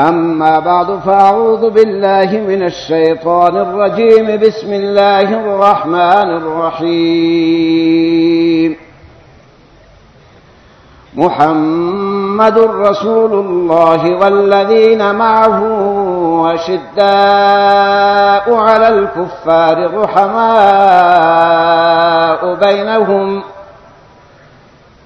أما بعد فأعوذ بالله من الشيطان الرجيم. بسم الله الرحمن الرحيم. محمد رسول الله والذين معه وشداء على الكفار رحماء بينهم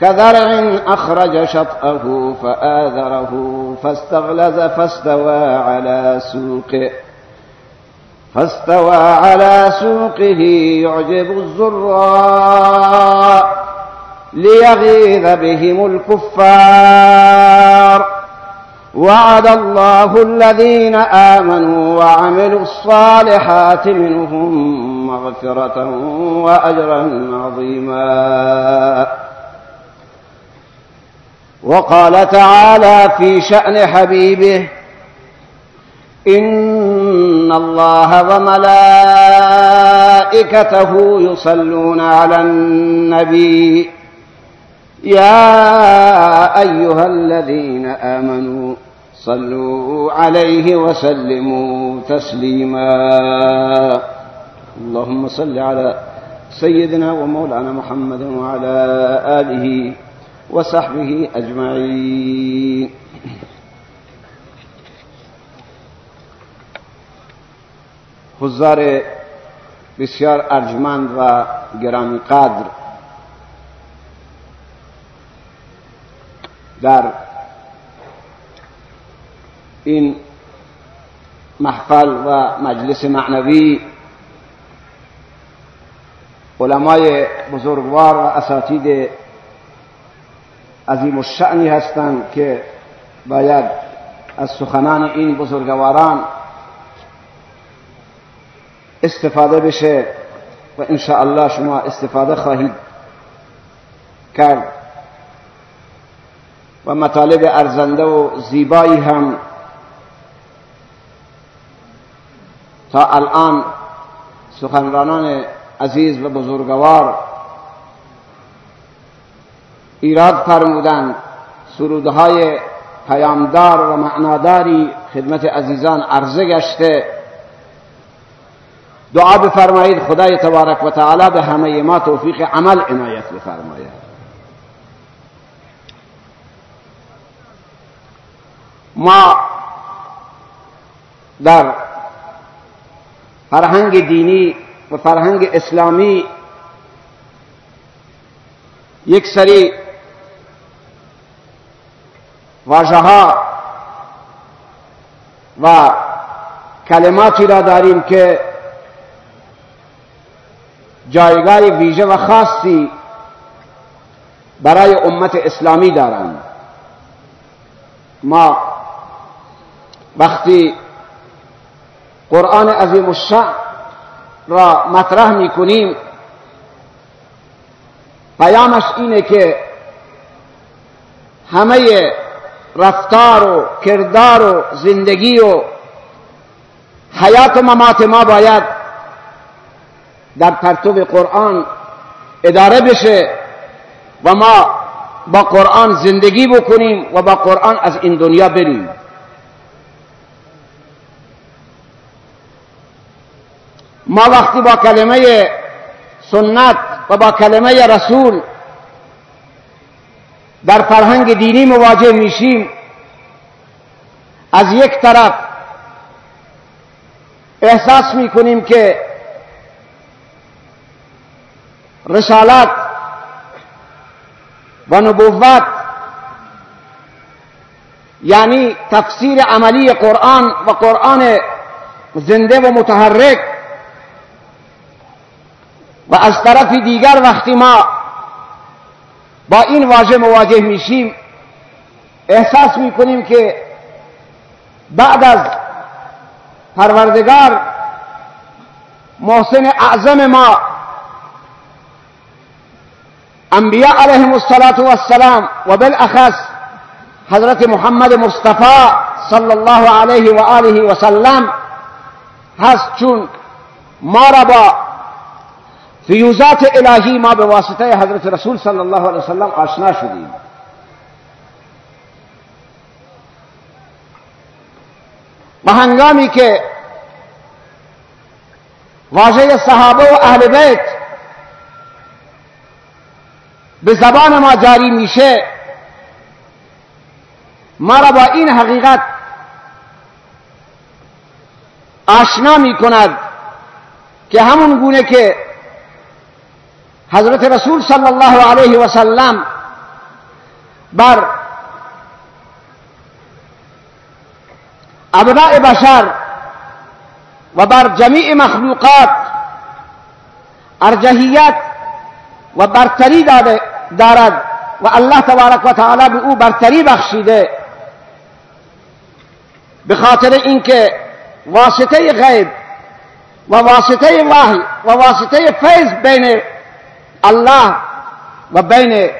كذرع أخرج شطأه فآذره فاستغلز فاستوى على سوقه. فاستوى على سوقه يعجب الزراء ليغيظ بهم الكفار. وعد الله الذين آمنوا وعملوا الصالحات منهم مغفرة وأجرا عظيما. وقال تعالى في شأن حبيبه إن الله وملائكته يصلون على النبي. يا أيها الذين آمنوا صلوا عليه وسلموا تسليما. اللهم صل على سيدنا ومولانا محمد وعلى آله وصحبه أجمعين. حضار بسیار ارجمند و گرامی قدر در این محفل و مجلس معنوی علمای بزرگوار و اساتید عظیم الشعنی هستند که باید از سخنان این بزرگواران استفاده بشه و ان الله شما استفاده خواهید کرد. و مطالب ارزنده و زیبایی هم تا الان سخنرانان عزیز و بزرگوار ایراد فرمودند سرودهای پیامدار و معناداری خدمت عزیزان عرضه گشته. دعا بفرمایید خدای تبارک و تعالی به همه ما توفیق عمل عنایت بفرماید. ما در فرهنگ دینی و فرهنگ اسلامی یک سری واژه و کلماتی را داریم که جایگاه ویژه و خاصی برای امت اسلامی دارند. ما وقتی قرآن عظیم الشعب را مطرح می کنیم پیامش اینه که همه رفتار و کردار و زندگی و حیات و ممات ما باید در پرتو قرآن اداره بشه و ما با قرآن زندگی بکنیم و با قرآن از این دنیا بریم. ما وقتی با کلمه سنت و با کلمه رسول در فرهنگ دینی مواجه میشیم. از یک طرف احساس می‌کنیم که رسالت و نبوت یعنی تفسیر عملی قرآن و قرآن زنده و متحرک و از طرف دیگر وقتی ما با این واژه مواجه میشیم. احساس می‌کنیم که بعد از پروردگار محسن اعظم ما انبیاء علیهم السلام و بالاخص حضرت محمد مصطفی صلی الله علیه و آله و سلم هست چون ما را با فیوزات الهی ما به واسطه حضرت رسول صلی الله علیه وسلم آشنا شدیم. و هنگامی که واژه صحابه و اهل بیت به زبان ما جاری میشه ما را با این حقیقت آشنا می کند که همون گونه که حضرت رسول صلی الله علیه و سلم بر أبناء بشر و بر جمیع مخلوقات ارجحیت و برتری دارد. و الله تبارک و تعالی به أو برتری بخشیده به خاطر اینکه واسطة غیب و واسطه وحی و واسطه فیض بین الله و بین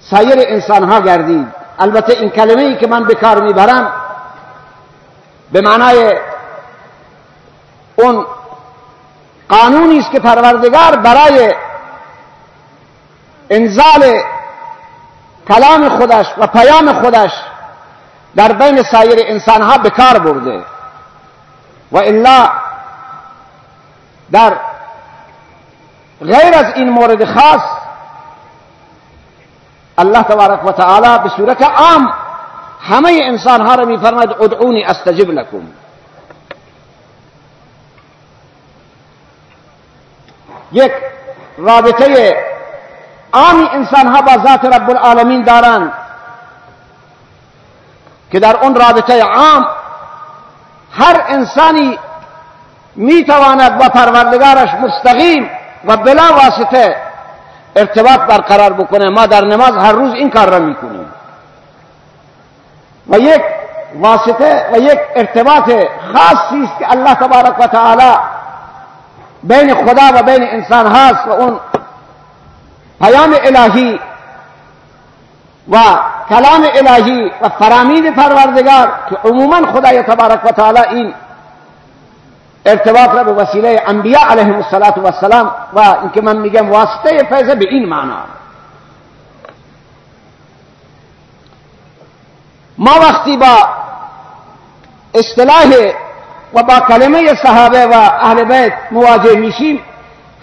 سایر انسان ها گردید. البته این کلمه ای که من به کار می‌برم به معنای اون قانونی است که پروردگار برای انزال کلام خودش و پیام خودش در بین سایر انسان ها به کار برده و الا در غیر از این مورد خاص الله تبارک و تعالی به صورت عام همه انسان ها را میفرماید ادعونی استجب لکم. یک رابطه عامی انسان ها با ذات رب العالمین دارند که در اون رابطه عام هر انسانی می‌تواند با پروردگارش مستقیم و بلا واسطه ارتباط برقرار بکنه. ما در نماز هر روز این کار را می‌کنیم. و یک واسطه و یک ارتباط خاصی است که الله تبارک و تعالی بین خدا و بین انسان هست و اون پیام الهی و کلام الهی و فرامین پروردگار که عموما خدای تبارک و تعالی این ارتباط را به وسیله انبیاء علیهم السلام و اینکه من میگم واسطه فیضه به این معنا. ما وقتی با اصطلاح و با کلمه صحابه و اهل بیت مواجه میشیم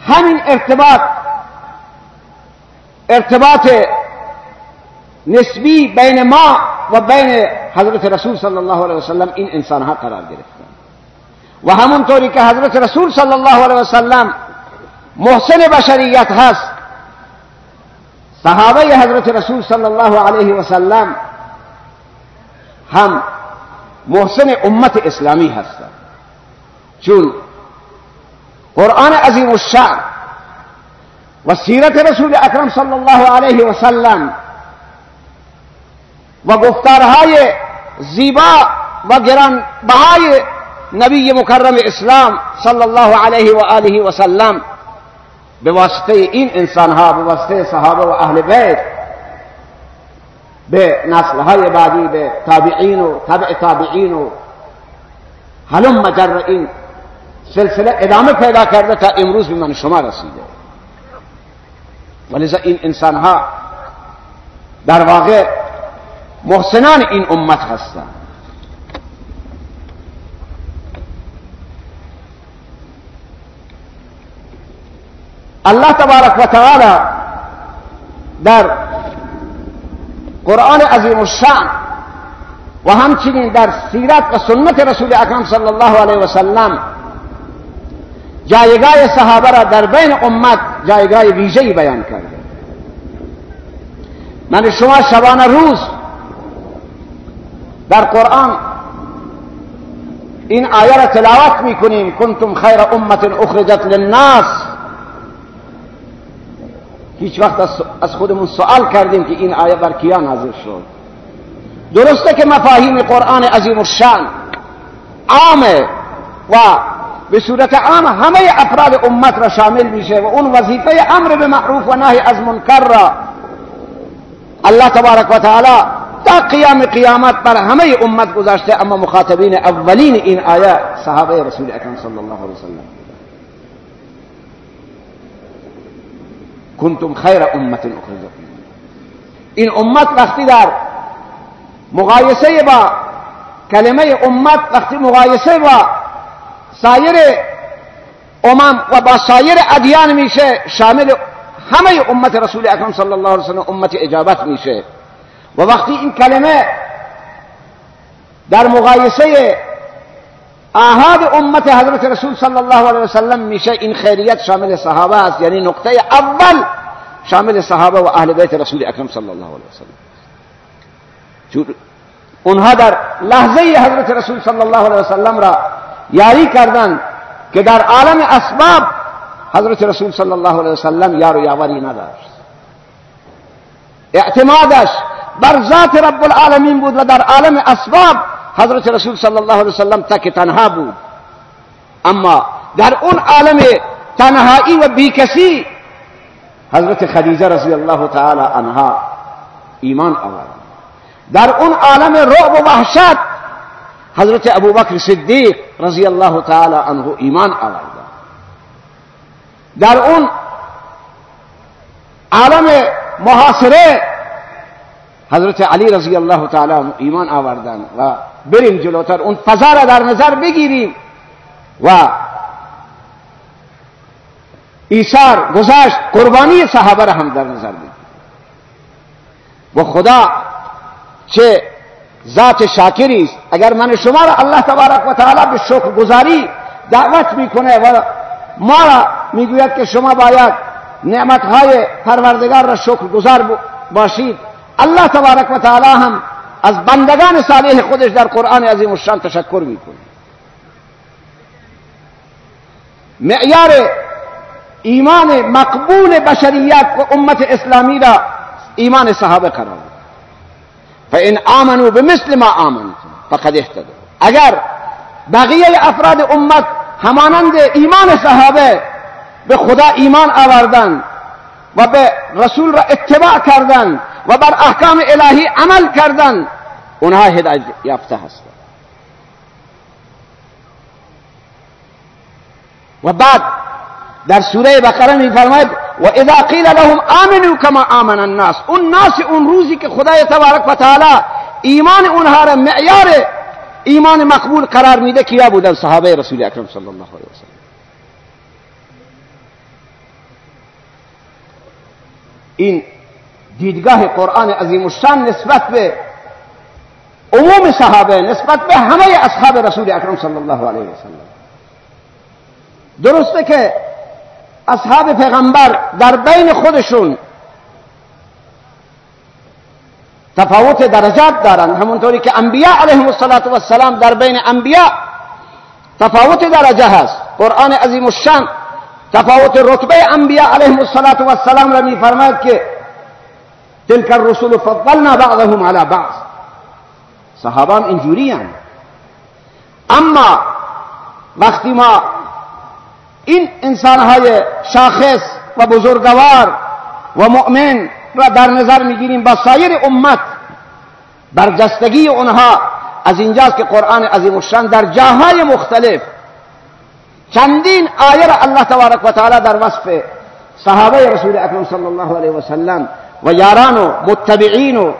همین ارتباط ارتباط نسبی بین ما و بین حضرت رسول صلی الله علیه وسلم این انسان ها قرار وہ ہم طوری کہ حضرت رسول صلی اللہ علیہ وسلم محسن بشریت ہس صحابہ حضرت رسول صلی اللہ علیہ وسلم ہم محسن امت اسلامی ہست چون قرآن عظیم الشان و سیرت رسول اکرم صلی اللہ علیہ وسلم و گفتارهای زیبا و گران بهای نبی مکرم إسلام صلی الله علیه و آله و سلم به این إنسان ها به صحابة و أهل بیت به نسل های بعدی به تابعین و تبع تابعین و هلم مجر این سلسله ادامه پیدا کرده تا امروز به من شما رسیده. ولذا این انسان ها در واقع محسنان این امت هستند. الله تبارک و تعالی در قرآن عظیم الشأن و همچنین در سیرت و سنت رسول اکرم صلی الله علیه و سلم جایگاه صحابه را در بین امت جایگاه ویژه‌ای بیان کرده. من شما شبانه روز در قرآن این آیه را تلاوت میکنیم. کنتم خیر امت اخرجت للناس هیچ وقت از خودمون سوال کردیم که این آیه بر کیا نازل شد. درسته که مفاهیم قرآن عظیم الشان عامه و به صورت عام همه افراد امت را شامل میشه و اون وظیفه امر به معروف و نهی از منکر را الله تبارک و تعالی تا قیام قیامت بر همه امت گذاشته اما مخاطبین اولین این آیه صحابه رسول اکرم صلی الله علیه وسلم کنتم خیر امت أخرجت این أمت وقتی در مقایسه با کلمه أمت وقتی مقایسه با سایر أمم و با سایر ادیان میشه شامل همه امت رسول اکرم صلی الله علیه وسلم امت إجابت میشه و وقتی این کلمه در مقایسه آهاد امت حضرت رسول صلی الله علیه وسلم میشه این خیریت شامل صحابه است. یعنی نقطة أول شامل صحابه و أهل بیت رسول اکرم صلی الله علیه وسلم. چون اونها در لحظه حضرت رسول صلی الله علیه وسلم را یاری کردند که در عالم اسباب حضرت رسول صلی الله علیه وسلم یار و یاوری نداشت. اعتمادش بر ذات رب العالمین بود و در عالم اسباب حضرت رسول صلی الله علیه وسلم تک تنها بود. اما در اون عالم تنهایی و بیکسی حضرت خدیجه رضی الله تعالی عنها ایمان آورد. در اون عالم رعب و وحشت حضرت ابوبکر صدیق رضی الله تعالی عنه ایمان آورد. در اون عالم محاصره حضرت علی رضی الله تعالی ایمان آوردن و بریم جلوتر اون فضا را در نظر بگیریم و ایثار گذاشت قربانی صحابه را هم در نظر بگیریم. و خدا چه ذات شاکری است. اگر من شما را الله تبارک و تعالی به شکر گذاری دعوت می‌کنه و ما را می‌گوید که شما باید نعمتهای پروردگار را شکر گذار باشید الله تبارک و تعالی هم از بندگان صالح خودش در قرآن عظیم الشان تشکر می‌کنه. معیار ایمان مقبول بشریت و امت اسلامی را ایمان صحابه قرار فان آمنوا بمثل ما آمنتم فقد اهتدوا. اگر بقیه افراد امت همانند ایمان صحابه به خدا ایمان آوردن و به رسول را اتباع کردن و بر احکام الهی عمل کردن اونها هدایت یافته هستند. و بعد در سوره بقره می فرماید و اذا قیل لهم آمنوا کما آمن الناس. اون ناس اون روزی که خدای تبارک و تعالی ایمان اونها را معیار ایمان مقبول قرار میده کیا بودن؟ صحابه رسول اکرم صلی الله علیه وسلم این دیدگاه قرآن عظیم الشان نسبت به عموم صحابه نسبت به همه اصحاب رسول اکرم صلی الله علیه وسلم درسته که اصحاب پیغمبر در بین خودشون تفاوت درجات دارند. همونطوری که انبیاء علیهم السلام در بین انبیاء تفاوت درجه هست. قرآن عظیم الشان تفاوت رتبه انبیاء علیهم السلام را میفرماید که تلك الرسول فضلنا بعضهم على بعض. صحابان اینجوری اما وقتی ما این انسانهای شاخص و بزرگوار و مؤمن را در نظر میگیریم با سایر امت برجستگی اونها از اینجاست که قرآن عظیم الشان در جاهای مختلف چندین آیه را الله تبارک و تعالی در وصف صحابه رسول اکرم صلی الله علیه و سلم و یاران و متبعین و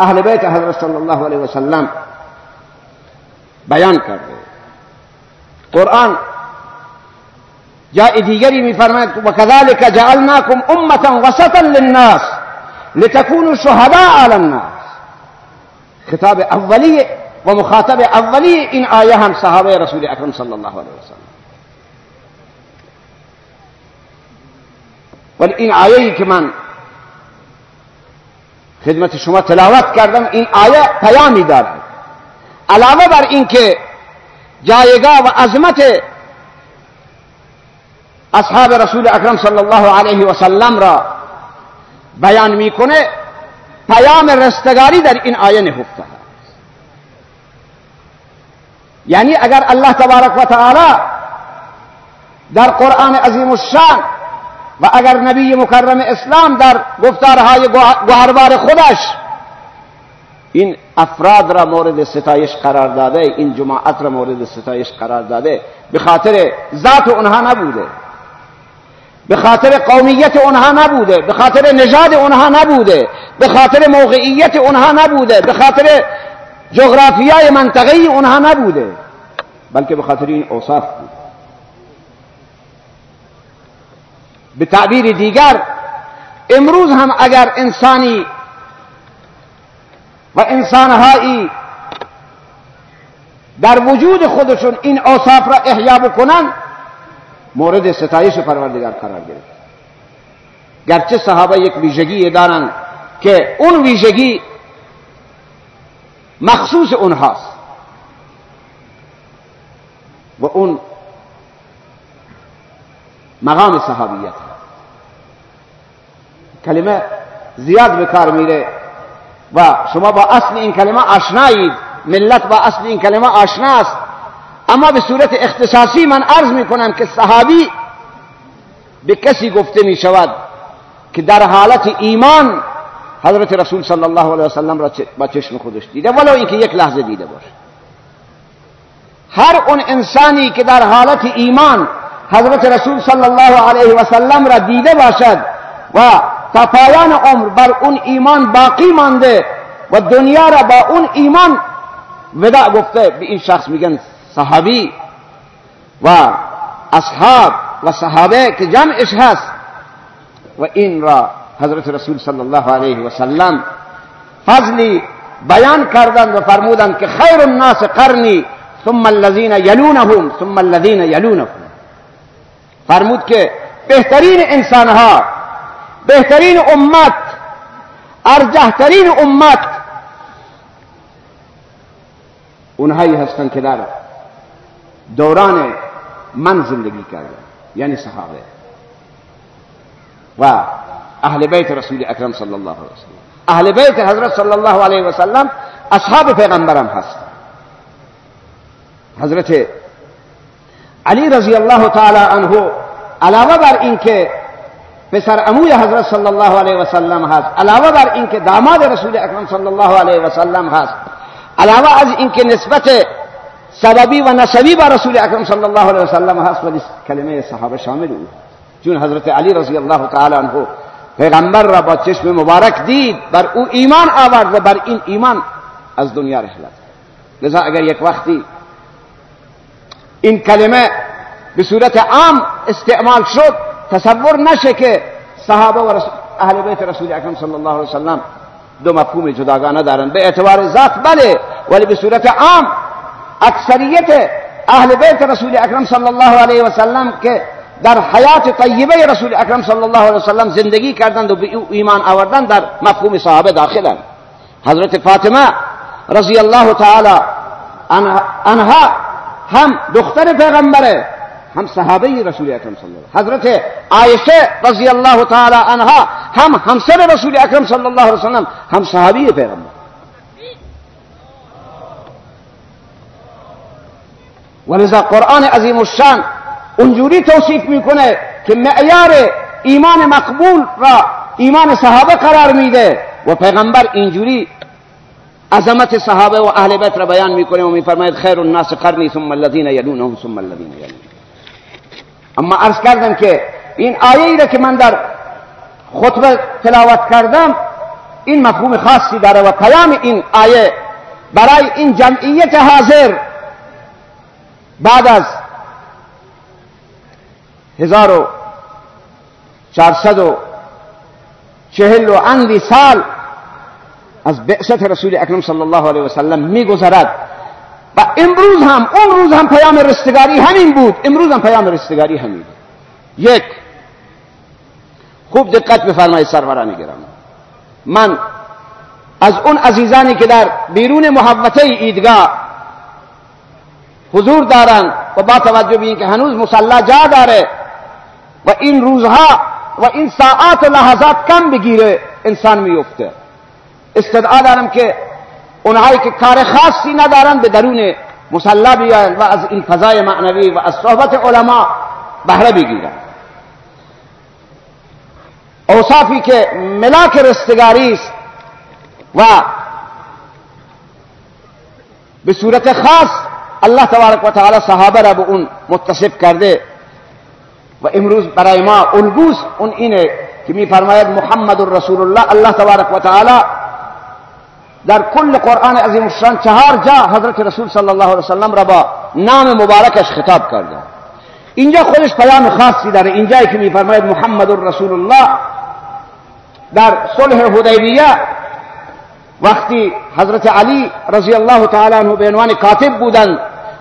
أهل بیت حضرت صلی الله علیه و سلم بیان کرده قرآن جای دیگری میفرماید و كذلك جعلناكم أمة وسطا للناس لتكونوا شهداء على الناس. خطاب اولی و مخاطب اولی این آیه هم صحابة رسول اکرم صلی الله علیه وسلم. ولی این آیه من خدمت شما تلاوت کردم این آیه پیامی دارد. علاوه بر اینکه جایگاه و عظمت اصحاب رسول اکرم صلی الله علیه و سلم را بیان می‌کنه پیام رستگاری در این آیه نهفته یعنی اگر الله تبارک و تعالی در قرآن عظیم الشان و اگر نبی مکرم اسلام در گفتارهای گوهربار خودش این افراد را مورد ستایش قرار داده این جماعت را مورد ستایش قرار داده به خاطر ذات اونها نبوده. به خاطر قومیت اونها نبوده به خاطر نژاد اونها نبوده به خاطر موقعیت اونها نبوده به خاطر جغرافیای منطقه اونها نبوده بلکه به خاطر این اوصاف بود. به تعبیر دیگر امروز هم اگر انسانی و انسانهایی در وجود خودشون این اوصاف را احیا بکنن مورد ستایش پروردگار قرار گرفت. گرچه صحابه یک ویژگی دارند که اون ویژگی مخصوص اونهاست و اون مقام صحابیت. کلمه زیاد به کار میره و شما با اصل این کلمه آشنایید. ملت با اصل این کلمه آشناست. اما به صورت اختصاصی من عرض می کنم که صحابی به کسی گفته می شود که در حالت ایمان حضرت رسول صلی الله علیه وسلم را با چشم خودش دیده ولو اینکه یک لحظه دیده باشه. هر اون انسانی که در حالت ایمان حضرت رسول صلی الله علیه و سلم را دیده باشد و تا پایان عمر بر اون ایمان باقی مانده و دنیا را با اون ایمان وداع گفته. به این شخص میگن صحابی و اصحاب و صحابه که جمعش هست. و این را حضرت رسول صلی الله علیه و سلم فضلی بیان کردند و فرمودند که خیر الناس قرنی ثم الذين یلونهم ثم الذين یلونهم فرمود که بهترین انسانها بهترین امت ارجحترین امت اونهایی هستند که در دوران من زندگی کرده یعنی صحابه. و أهل بیت رسول اکرم صلی الله علیه وسلم. أهل بیت حضرت صلی الله علیه وسلم اصحاب پیغمبرم هست حضرت علی رضی الله تعالی عنه علاوه بر اینکه پسر اموی حضرت صلی الله علیه وسلم هست. علاوه بر اینکه داماد رسول اکرم صلی الله علیه وسلم هست. علاوه از اینکه نسبت سببی و نسبی با رسول اکرم صلی الله علیه وسلم هست ولی کلمه صحابه شامل او. چون حضرت علی رضی الله تعالی عنه پیغمبر را با چشم مبارک دید بر او ایمان آورد و بر این ایمان از دنیا رحلت. لذا اگر یک وقتی این کلمه به صورت عام استعمال شد تصور نشه که صحابه و أهل بیت رسول اکرم صلی الله علیه وسلم دو مفهوم جداگانه دارند به اعتبار ذات بله ولی به صورت عام اکثریت أهل بیت رسول اکرم صلی الله علیه و سلم که در حیات طیبه رسول اکرم صلی الله علیه و سلم زندگی کردند و به ایمان آوردن در مفهوم صحابه داخلند حضرت فاطمه رضی الله تعالی عنها هم دختر پیغمبره. هم صحابه رسول اکرم صلی الله حضرت عایشه رضی الله تعالی عنها هم همسر رسول اکرم صلی الله علیه وسلم هم صحابی پیغمبر. ولذا قرآن عظیم الشان اونجوری توصیف می‌کنه که معیار ایمان مقبول را ایمان صحابه قرار میده و پیغمبر اینجوری عظمت صحابه و اهل بیت را بیان می‌کنه و میفرماید خیر الناس قرنی ثم الذين يلونهم ثم الذين يلونهم اما عرض کردم که این آیه ای را که من در خطبه تلاوت کردم این مفهوم خاصی داره و پیام این آیه برای این جمعیت حاضر بعد از هزار و چهارصد و چهل و اندی سال از بعثت رسول اکرم صلی الله علیه وسلم میگذرد. و امروز هم اون روز هم پیام رستگاری همین بود. امروز هم پیام رستگاری همین یک خوب دقت بفرمایید سروران گرام من از اون عزیزانی که در بیرون محوطه ایدگاه حضور دارند و با توجه به اینکه هنوز مسلا جا داره و این روزها و این ساعات و لحظات کم بگیره انسان میفته. استدعا دارم که اونهایی که کار خاصی ندارن به درون مسلا بیاین و از این فضای معنوی و از صحبت علما بهره بگیرن. اوصافی که ملاک رستگاری است و به صورت خاص الله تبارک و تعالی صحابه را به اون متصف کرده و امروز برای ما الگوست. اون اینه که میفرماید محمد رسول الله. الله تبارک و تعالی در کل قرآن عظیم الشان چهار جا حضرت رسول صلی الله علیه وسلم را با نام مبارکش خطاب کرده اینجا خودش پیام خاصی داره. اینجایی که میفرماید محمد رسول الله. در صلح حدیبیه وقتی حضرت علی رضی الله تعالی عنه به عنوان کاتب بودند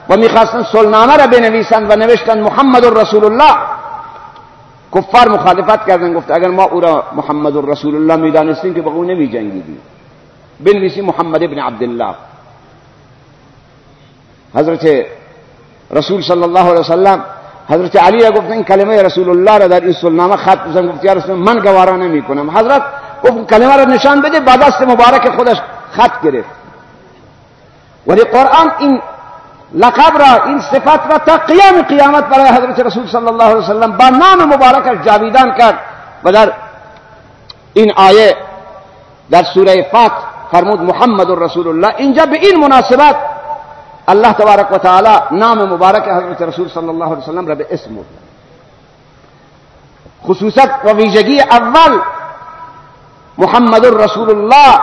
و می‌خواستن صلحنامه را بنویسند و نوشتند محمد رسول الله کفار مخالفت کردن. گفت اگر ما او را محمد رسول الله می‌دانستیم که با او نمی جنگیدیم بنویسی محمد ابن عبدالله. حضرت رسول صلی الله علیه وسلم حضرت علی را گفتن کلمه رسول الله را در این سلنامه خط بزن. گفت یا رسول من گوارا نمی کنم حضرت گفت کلمه را نشان بده با دست مبارک خودش خط گرفت. ولی قرآن این لقب را این صفت را تا قیام قیامت برای حضرت رسول صلی الله علیه وسلم با نام مبارکش جاویدان کرد. و در این آیه در سوره فات فرمود محمد رسول الله. اینجا به این مناسبت الله تبارک و تعالی نام مبارک حضرت رسول صلی الله علیه وسلم را به اسم خصوصت و ویژگی اول محمد رسول الله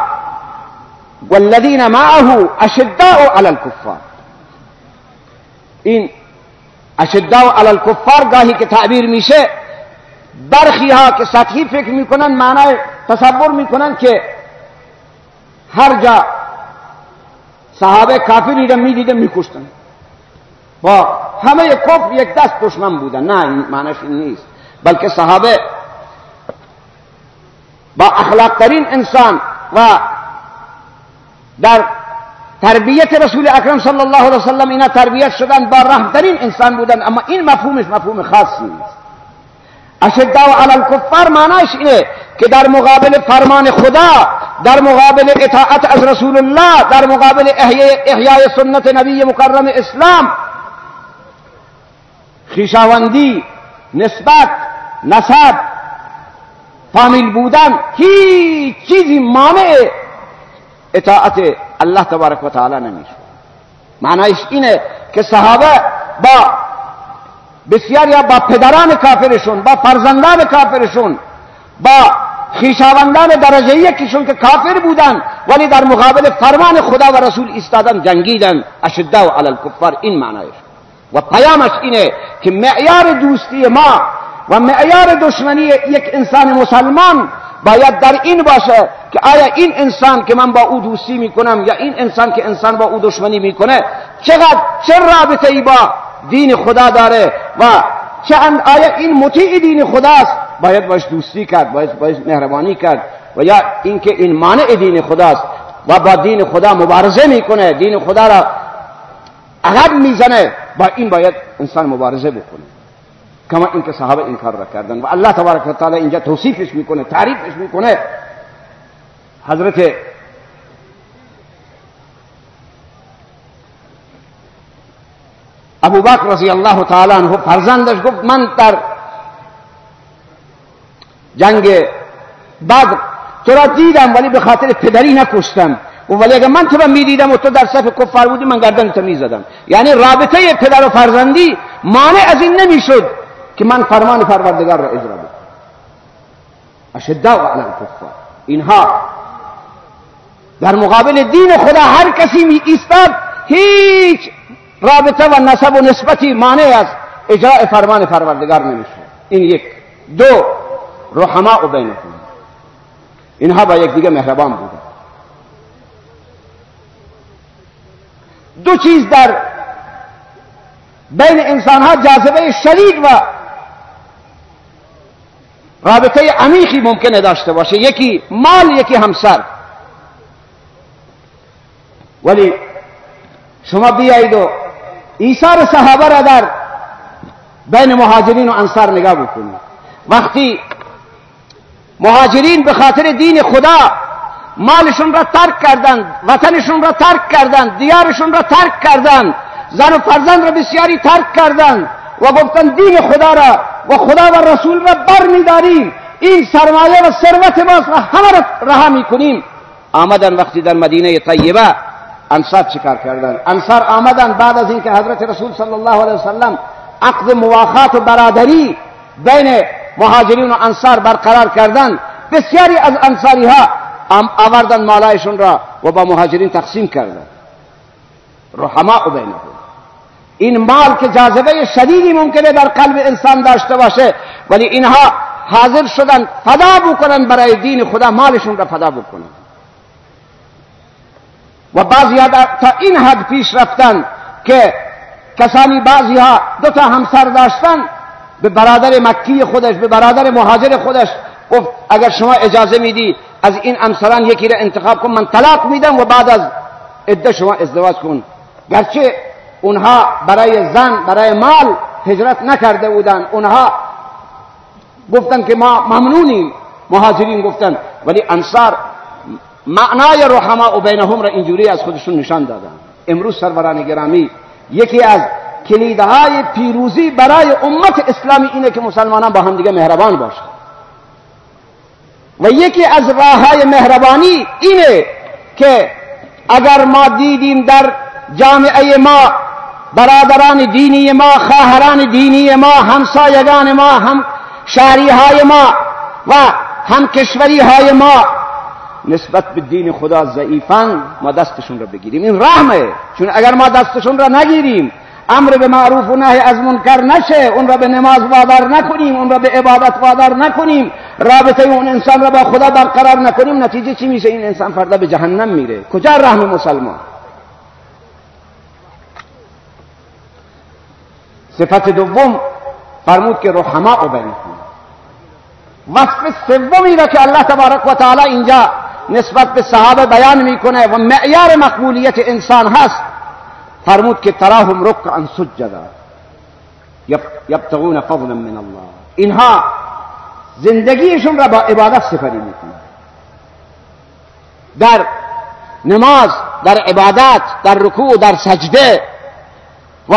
والذین معه اشداء علی الكفار. این اشداء علی الكفار گاهی که تعبیر میشه برخی ها که سطحی فکر میکنن معنای تصور میکنن که هر جا صحابه کافری را می‌دیدن میکشتن. با همه کفر یک دست دشمن بودن. نه معنیش این نیست. بلکه صحابه با اخلاق ترین انسان و در تربیت رسول اکرم صلی الله علیه وسلم اینا تربیت شدن با رحمترین انسان بودن. اما این مفهومش مفهوم خاصی نیست. اشداء علی الکفار معناش اینه که در مقابل فرمان خدا در مقابل اطاعت از رسول الله در مقابل احیای سنت نبی مکرم اسلام. خیشاوندی نسبت نسب فامیل بودن هیچ چیزی مانع اطاعت الله تبارک و تعالی نمیشه معنایش اینه که صحابه با بسیار یا با پدران کافرشون با فرزندان کافرشون با خیشاوندان درجه یکیشون که کافر بودن ولی در مقابل فرمان خدا و رسول ایستادن جنگیدن. اشده و علی الکفار این معنایش. و پیامش اینه که معیار دوستی ما و معیار دشمنی یک انسان مسلمان باید در این باشه که آیا این انسان که من با او دوستی می‌کنم یا این انسان که انسان با او دشمنی می‌کنه چقدر چه رابطه ای با دین خدا داره و چند آیا این مطیع دین خداست. باید باش دوستی کرد باید باش مهربانی کرد و یا اینکه این مانع دین خداست و با دین خدا مبارزه می‌کنه. دین خدا را عقب می‌زنه. با این باید انسان مبارزه بکنه. کما اینکه صحابه این کار را کردن. و الله تبارک و تعالی اینجا توصیفش می‌کنه تعریفش می‌کنه. حضرت ابو بکر رضی الله تعالی عنه فرزندش گفت من در جنگ بدر تو را دیدم ولی به خاطر پدری نکشتم و ولی اگر من تو را می‌دیدم و تو در صف کفار بودی من گردن تو می‌زدم یعنی رابطه پدر و فرزندی مانع از این نمی‌شد که من فرمان پروردگار را اجرا بکنم اشداء علی الکفار اینها در مقابل دین خدا هر کسی می ایستاد هیچ رابطه و نسب و نسبتی مانع از اجراء فرمان پروردگار نمیشه. این یک. دو رحماء بینکم. اینها با یک دیگه مهربان بودن. دو چیز در بین انسان ها جاذبه شدید و رابطه عمیقی ممکنه داشته باشه. یکی مال یکی همسر. ولی شما بیایید و ایثار صحابه را در بین مهاجرین و انصار نگاه بکنید وقتی مهاجرین به خاطر دین خدا مالشون را ترک کردند وطنشون را ترک کردند دیارشون را ترک کردند زن و فرزند را بسیاری ترک کردند و گفتند دین خدا را و خدا و رسول را بر میداریم این سرمایه و ثروت ماست و همه را رها می‌کنیم. آمدن وقتی در مدینه طیبه انصار چیکار کردن؟ انصار آمدن بعد از اینکه حضرت رسول صلی الله علیه وسلم عقد مواخات و برادری بین مهاجرین و انصار برقرار کردن بسیاری از انصاری ها آوردن مالایشون را و با مهاجرین تقسیم کردن. رحماء بینهم. این مال که جاذبه شدیدی ممکنه در قلب انسان داشته باشه ولی اینها حاضر شدن فدا بکنن برای دین خدا مالشون را فدا بکنن. و بعضی تا این حد پیش رفتن که کسانی بعضی ها دو تا همسر داشتن به برادر مکی خودش به برادر مهاجر خودش گفت اگر شما اجازه میدی از این امسران یکی را انتخاب کن من طلاق میدم و بعد از عده شما ازدواج کن. گرچه اونها برای زن برای مال هجرت نکرده بودن اونها گفتن که ما ممنونیم مهاجرین گفتن ولی انصار معنای رحما و بینهم را اینجوری از خودشون نشان دادن. امروز سروران گرامی یکی از کلیدهای پیروزی برای امت اسلامی اینه که مسلمانان با هم دیگه مهربان باشند و یکی از راه مهربانی اینه که اگر ما دیدیم در جامعه ما برادران دینی ما خواهران دینی ما همسایگان ما هم شهری های ما و هم کشوری های ما نسبت به دین خدا ضعیفن ما دستشون را بگیریم. این رحمه. چون اگر ما دستشون را نگیریم امر به معروف و نهی از منکر نشه اون را به نماز وادار نکنیم اون را به عبادت وادار نکنیم رابطه اون انسان را با خدا برقرار نکنیم نتیجه چی میشه؟ این انسان فردا به جهنم میره. کجا رحم مسلمان؟ صفت دوم فرمود که رحماء بینکم. وصف سومی را که الله تبارک و تعالی اینجا نسبت به صحابه بیان می‌کنه و معیار مقبولیت انسان هست. فرمود که تراهم رکعا سجدا. یبتغون فضلا من الله. اینها زندگیشون را با عبادت سپری می‌کنن در نماز در عبادت در رکوع در سجده و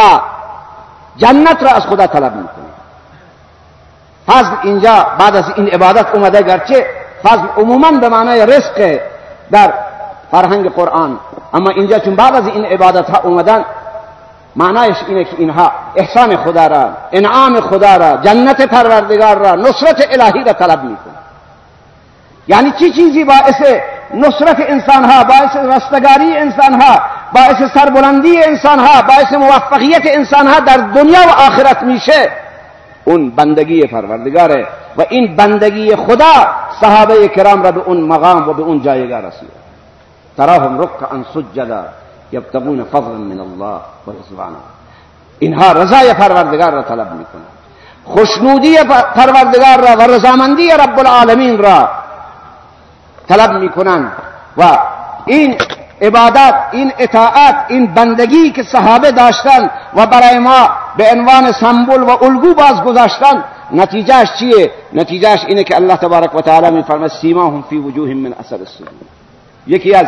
جنت را از خدا طلب می‌کنه. فضل اینجا بعد از این عبادت اومده گرچه فضل عموما به معنای رزق در فرهنگ قرآن. اما اینجا چون بعد از این عبادت ها اومدن معنایش اینه که اینها احسان خدا را انعام خدا را جنت پروردگار را نصرت الهی را طلب می‌کنه یعنی چی چیزی باعث نصرت انسان ها باعث رستگاری انسان ها باعث سربلندی انسان ها باعث موفقیت انسان ها در دنیا و آخرت میشه؟ اون بندگی پروردگاره. و این بندگی خدا صحابه کرام را به اون مقام و به اون جایگاه رسید تراهم رکعا سجدا یبتغون فضلا من الله و رضوانه. اینها رضای پروردگار را طلب می‌کنند. خوشنودی پروردگار را و رضامندی رب العالمین را طلب می‌کنند و این عبادت این اطاعت این بندگی که صحابه داشتن و برای ما به عنوان سمبل و الگو باز گذاشتن نتیجهش چیه؟ نتیجهش اینه که الله تبارک و تعالی میفرماید سیماهم فی وجوه من اثر السجود. یکی از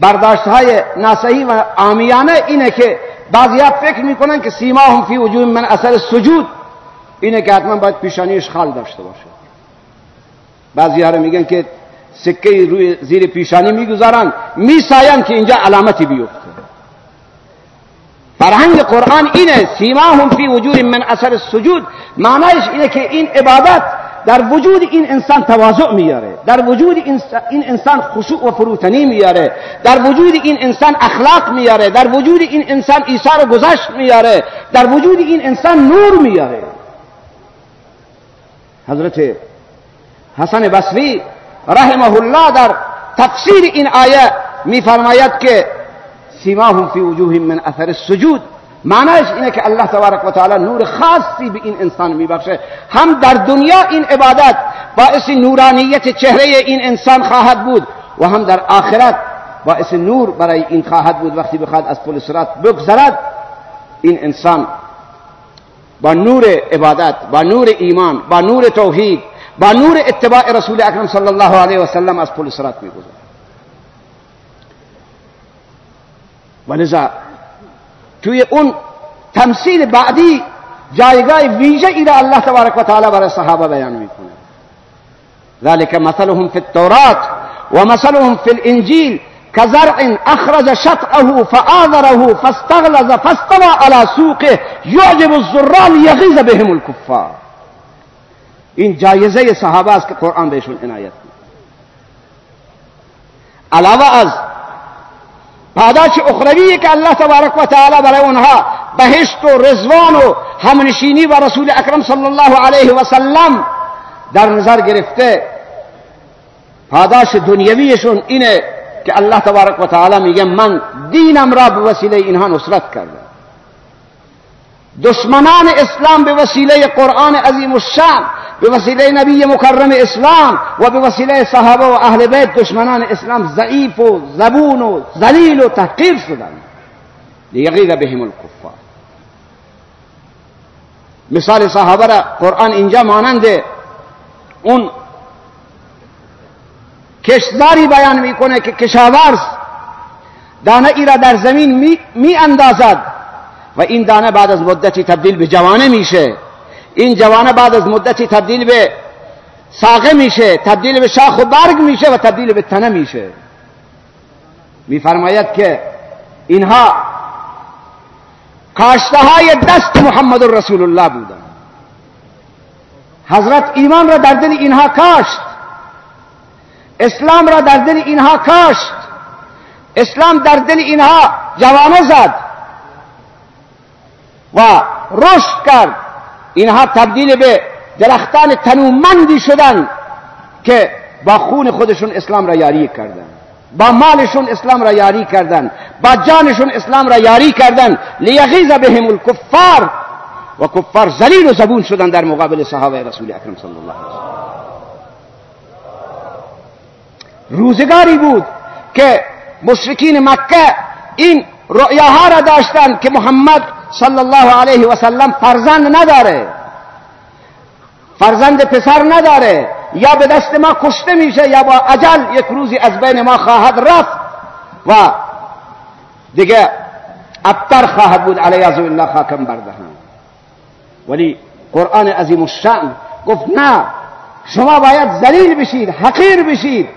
برداشت های ناسحی و آمیانه اینه که بعضی فکر می‌کنن که سیماهم فی وجوه من اثر سجود اینه که حتما باید پیشانیش خال داشته باشه. بعضی ها میگن که سکه روی زیر پیشانی می‌گذارن میساین که اینجا علامتی بیفته. فرهنگ قرآن اینه سیماهم فی وجود من اثر السجود. معنایش اینه که این عبادت در وجود این انسان تواضع میاره در وجود این انسان خشوع و فروتنی میاره در وجود این انسان اخلاق میاره در وجود این انسان ایثار و گذشت میاره در وجود این انسان نور میاره. حضرت حسن بصری رحمه الله در تفسیر این آیه میفرماید که سیماهم فی وجوه من أثر السجود. معنیش اینه که الله تبارک و تعالی نور خاصی به این إنسان میبخشه هم در دنیا این عبادت باعث نورانیت چهره این إنسان خواهد بود. و هم در آخرت باعث نور برای این خواهد بود. وقتی بخواد از پل صراط بگذرد این إنسان با نور عبادت با نور ایمان با نور توحید با نور اتباع رسول اکرم صلی الله علیه و سلم از پل صراط میگذرد. ولذا توی اون تمثیل بعدی جایگاه ویژه ای را الله تبارک و تعالی برای صحابه بیان میکنه ذلك مثلهم في التوراة ومثلهم في الإنجيل. كزرع أخرج شطأه فآذره فاستغلظ فاستوى على سوقه. يعجب الزرار ليغيظ بهم الكفار. این جایزه صحابة است که قرآن بهشون عنایت علاوه از پاداش اخروی که الله تبارک و تعالی برای اونها بهشت و رزوان و همنشینی و رسول اکرم صلی الله علیه و سلم در نظر گرفته پاداش دنیویشون اینه که الله تبارک و تعالی میگه من دینم را به وسیله اینها نصرت کردم. دشمنان اسلام به وسیله قرآن عظیم الشان به وسیله نبی مکرم اسلام و به وسیله صحابه و اهل بیت دشمنان اسلام ضعیف و زبون و ذلیل و تحقیر شدند لیغیظ بهم الکفار. مثال صحابه را قرآن اینجا مانند اون کشتزاری بیان می‌کنه که کشاورز دانه ای را در زمین می, می اندازد و این دانه بعد از مدتی تبدیل به جوانه میشه. این جوانه بعد از مدتی تبدیل به ساقه میشه تبدیل به شاخ و برگ میشه و تبدیل به تنه میشه. میفرماید که اینها کاشته های دست محمد رسول الله بودن حضرت ایمان را در دل اینها کاشت. اسلام را در دل اینها کاشت. اسلام در دل اینها جوانه زد. و رشد کرد. اینها تبدیل به درختان تنومندی شدن که با خون خودشون اسلام را یاری کردن با مالشون اسلام را یاری کردن با جانشون اسلام را یاری کردن. لیغیظ بهم الکفار. و کفار ذلیل و زبون شدن در مقابل صحابه رسول اکرم صلی الله علیه وسلم روزگاری بود که مشرکین مکه این رؤیاها را داشتند که محمد صلی الله علیه و سلم فرزند نداره فرزند پسر نداره یا به دست ما کشته میشه یا با عجل یک روزی از بین ما خواهد رفت و دیگه ابتر خواهد بود علی عزو الله خاکم بردهن ولی قرآن عظیم الشأن گفت نه شما باید ذلیل بشید حقیر بشید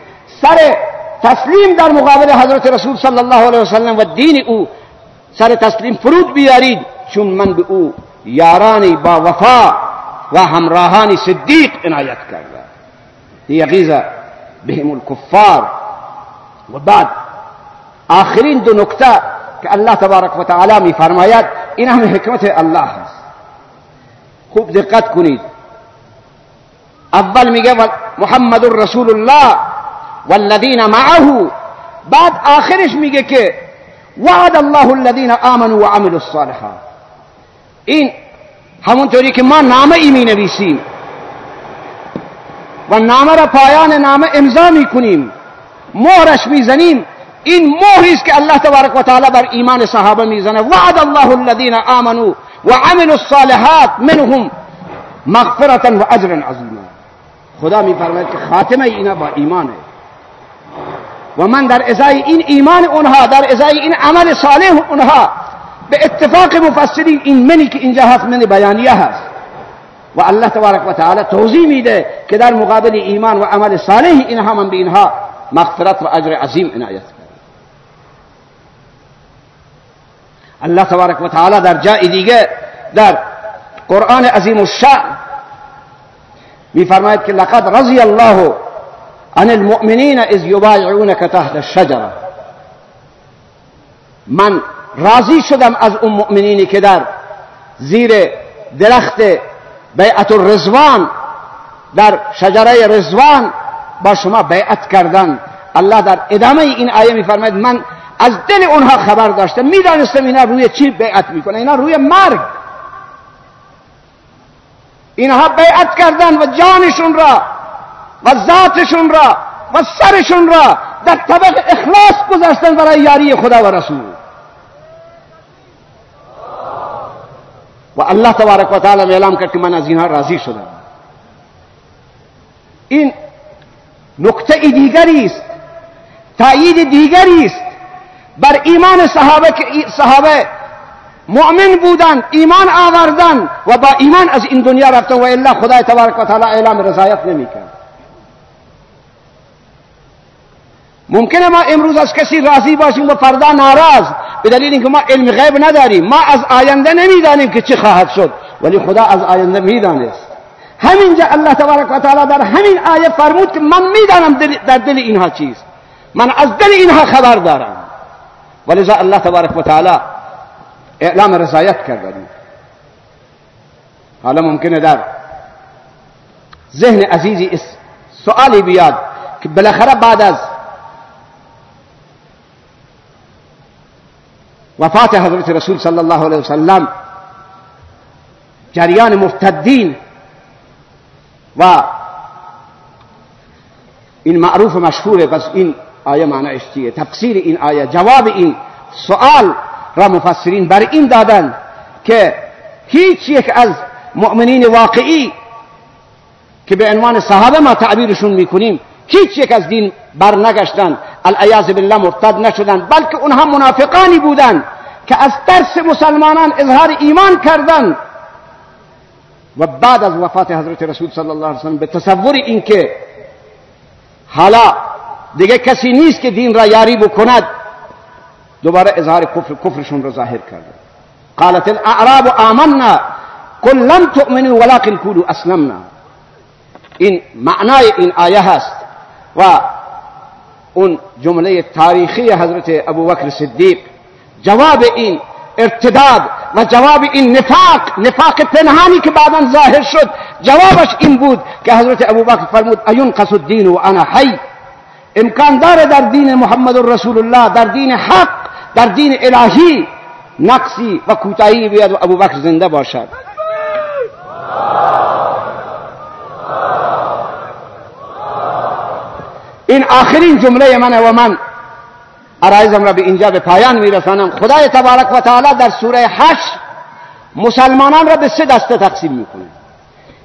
سر تسلیم در مقابل حضرت رسول صلی الله علیه وسلم و دین او سر تسلیم فرود بیارید. چون من به او یارانی با وفا و همراهانی صدیق عنایت کرده یغیز بهم الكفار و بعد آخرین دو نکته که الله تبارک و تعالی می فرماید این هم حکمت الله هست. خوب دقت کنید. اول میگه محمد رسول الله والذین معه. بعد آخرش میگه که وعد الله الذين آمنوا وعملوا الصالحات. این همونطوری که ما نامه ای می نویسیم. و نامه را پایان نامه امضا می کنیم. مهرش میزنیم این مهری است که الله تبارک و تعالی بر ایمان صحابه میزنه وعد الله الذين آمنوا وعملوا الصالحات منهم مغفرة و اجر عظیما. خدا میفرماید که خاتمه اینا با ایمانه. و من در ازای این ایمان اونها در ازای این عمل صالح اونها به اتفاق مفسرین این منی که اینجا هست من بیانیه هست. و الله تبارک و تعالی توضیح میده که در مقابل ایمان و عمل صالح اینها من به اینها مغفرت و اجر عظیم عنایت کرد. الله تبارک و تعالی در جای دیگه در قرآن عظیم الشأن میفرماید که لقد رضی الله عن المؤمنین اذ یبایعونک تحت الشجره من راضی شدم از اون مؤمنینی که در زیر درخت بیعت الرزوان در شجره رزوان با شما بیعت کردن. الله در ادامه این آیه میفرماید من از دل اونها خبر داشتم. می‌دانستم اینا روی چی بیعت می‌کنه اینا روی مرگ. اینها بیعت کردن و جانشون را و ذاتشون را و سرشون را در طبق اخلاص گذاشتن برای یاری خدا و رسول. و الله تبارک و تعالی اعلام کرد که من از اینها راضی شدم. این نکته دیگری است تایید دیگری است. بر ایمان صحابه که صحابه مؤمن بودن ایمان آوردن و با ایمان از این دنیا رفتن و الا خدای تبارک و تعالی اعلام رضایت نمی‌کرد. ممکنه ما امروز از کسی راضی باشیم و فردا ناراض. به دلیل اینکه ما علم غیب نداریم. ما از آینده نمی‌دانیم که چه خواهد شد. ولی خدا از آینده می‌دانست. همینجا الله تبارک و تعالی در همین آیه فرمود که من می‌دانم در دل اینها چیست. من از دل اینها خبر دارم. ولذا الله تبارک و تعالی اعلام رضایت کرده حالا ممکنه در ذهن عزیزی سوالی بیاد که بالاخره بعد از وفات حضرت رسول صلی الله علیه وسلم جریان مرتدین و این معروف مشهوره پس این آیه معنیش چیه تفسیر این آیه جواب این سوال را مفسرین بر این دادن که هیچ یک از مؤمنین واقعی که به عنوان صحابه ما تعبیرشون میکنیم هیچ یک از دین بر نگشتن. العیاذ بالله مرتد نشدن بلکه اونها منافقانی بودند که از ترس مسلمانان اظهار ایمان کردند و بعد از وفات حضرت رسول صلی الله علیه وسلم به تصور اینکه حالا دیگه کسی نیست که دین را یاری بکند دوباره اظهار کفر کفرشون را ظاهر کرده قالت الاعراب آمنا قل لم تؤمنوا ولكن قولوا اسلمنا. این معنای این آیه هست. و اون جمله تاریخی حضرت ابوبکر صدیق. جواب این ارتداد و جواب این نفاق نفاق پنهانی که بعدا ظاهر شد جوابش این بود که حضرت ابوبکر فرمود ایون قصد الدین و انا حی. امکان داره در دین محمد رسول الله در دین حق در دین الهی نقصی و کوتاهی بیاد و ابوبکر زنده باشد این آخرین جمله منه و من عرایزم را به اینجا به پایان میرسانم. خدای تبارک و تعالی در سوره حشر مسلمانان را به سه دسته تقسیم می‌کنه.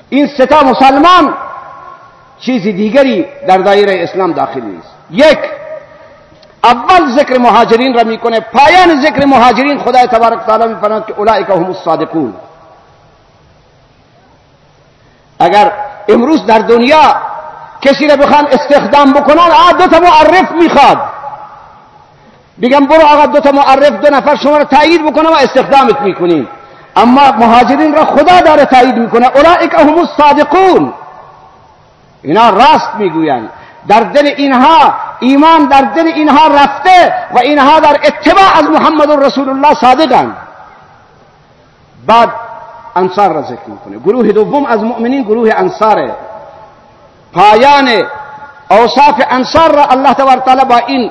این سه تا مسلمان چیز دیگری در دایره اسلام داخل نیست. یک اول ذکر مهاجرین را می‌کنه پایان ذکر مهاجرین خدای تبارک تعالی میفرماید که اولئک هم الصادقون. اگر امروز در دنیا کسی را بخوان استخدام بکنن آ دو تا معرف می‌خواد. بگم برو آقا دو تا معرف دو نفر شما را تایید بکنه و استخدامت می‌کنیم. اما مهاجرین را خدا داره تایید می‌کنه. اولئک هم الصادقون. اینا راست می‌گویند. در دل اینها ایمان در دل اینها رفته و اینها در اتباع از محمد رسول الله صادقند. بعد انصار را ذکر می‌کنه. گروه دوم از مؤمنین گروه انصاره. پایان اوصاف انصار را الله تبارک تعالی با این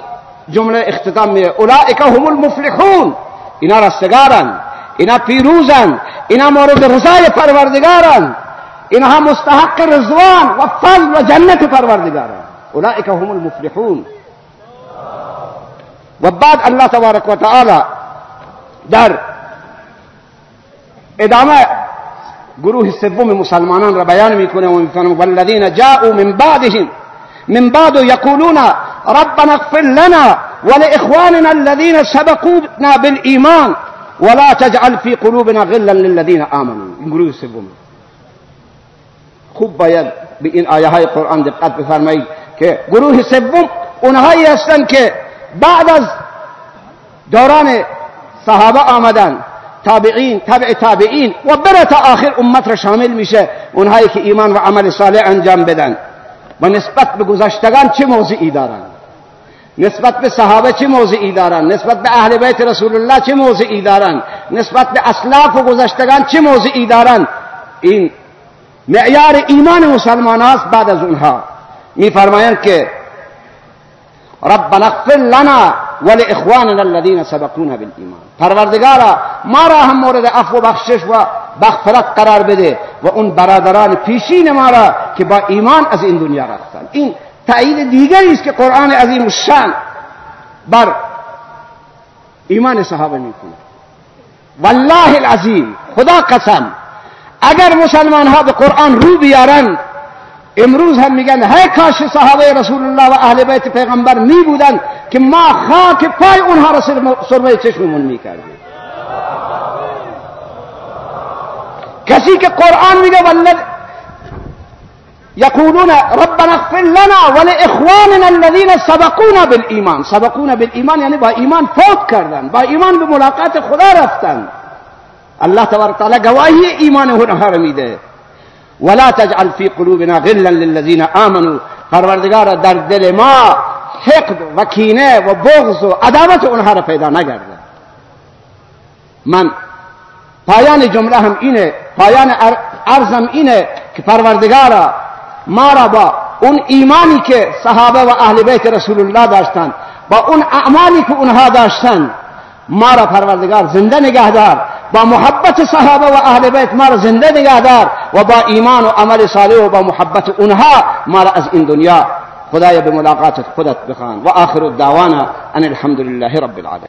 جمله اختتام میه اولئک هم المفلحون. اینا رستگارن اینا پیروزن اینا مورد رضای پروردگارن اینها مستحق رضوان و فضل و جنت پروردگارن اولئک هم المفلحون. و بعد الله تبارک و تعالی در ادامه گروه سوم مسلمانان را بیان میکنه و میفرمه والذین جاءوا من بعدهم من بعد یقولون ربنا اغفر لنا ولإخواننا الذين سبقونا بالإيمان ولا تجعل في قلوبنا غلا للذين آمنوا. این گروه سوم خوب باید به این آیه های قرآن دقت بفرمایید که گروه سوم اونهایی هستند که بعد از دوران صحابة آمدن تابعین تبع تابعین و بره تا آخر امت را شامل میشه اونهایی که ایمان و عمل صالح انجام بدن. و نسبت به گذشتگان چه موضعی دارن؟ نسبت به صحابه چه موضعی دارن؟ نسبت به اهل بیت رسول الله چه موضعی دارن؟ نسبت به اسلاف و گذشتگان چه موضعی دارن؟ این معیار ایمان مسلمان است بعد از اونها. میفرمایند که ربنا اغفر لنا ولإخواننا الذين سبقونا بالایمان پروردگارا ما را هم مورد عفو و بخشش و مغفرت قرار بده و اون برادران پیشین ما را که با ایمان از این دنیا رفتن. این تأیید دیگری است که قرآن عظیم الشان بر ایمان صحابه میکنه والله العظیم خدا قسم اگر مسلمان ها به قرآن رو بیارن امروز هم میگن هی کاش صحابه رسول الله و اهل بیت پیغمبر می بودن که ما خاک پای اونها را سرمه چشممون می‌کردیم. کسی که قرآن میگه ولد یقولون ربنا اغفر لنا ولاخواننا الذين سبقونا بالایمان. سبقونا بالایمان یعنی با ایمان فوت کردن با ایمان به ملاقات خدا رفتن. الله تبارک تعالی گواهی ایمان اونها را میده. ولا تجعل في قلوبنا غلا للذين آمنوا. پروردگار در دل ما حقد و کینه و بغض و عداوت اونها را پیدا نگرده من پایان جمله هم اینه پایان عرضم اینه که پروردگارا ما را با اون ایمانی که صحابه و أهل بیت رسول الله داشتند با اون اعمالی که اونها داشتند ما را پروردگار زنده نگهدار. با محبت صحابه و أهل بیت ما را زنده نگهدار و با ایمان و عمل صالح و با محبت اونها ما را از این دنیا خدای به ملاقات خودت بخوان. و آخر الدعوانا ان الحمد لله رب العالمين